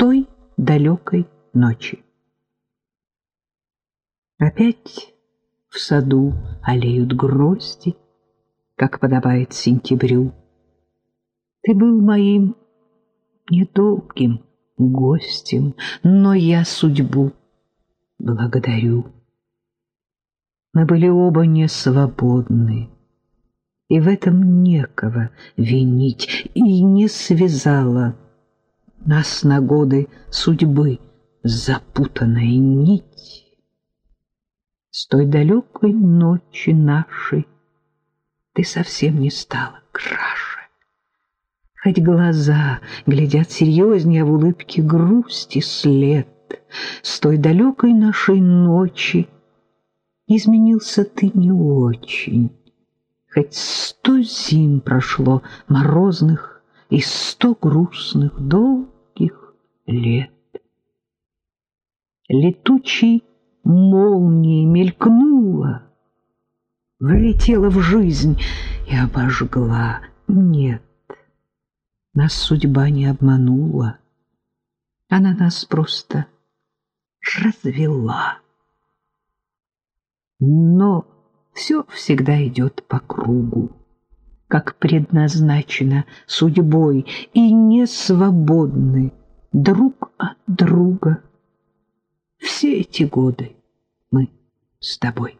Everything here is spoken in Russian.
той далекой ночи. Опять в саду олеют грозди, как подобает сентябрю. Ты был моим недолгим гостем, но я судьбу благодарю. Мы были оба не свободны, и в этом некого винить, и не связала нас на годы судьбы запутанная нить. С той далекой ночи нашей ты совсем не стала краше. Хоть глаза глядят серьезнее, а в улыбке грусти след. С той далекой нашей ночи изменился ты не очень. Хоть сто зим прошло морозных и сто грустных долгих лет. Летучий молнией мелькнула, влетела в жизнь и обожгла. Нет, нас судьба не обманула, она нас просто развела. Но все всегда идет по кругу, как предназначено судьбой, и не свободны друг от друга. Все эти годы мы с тобой.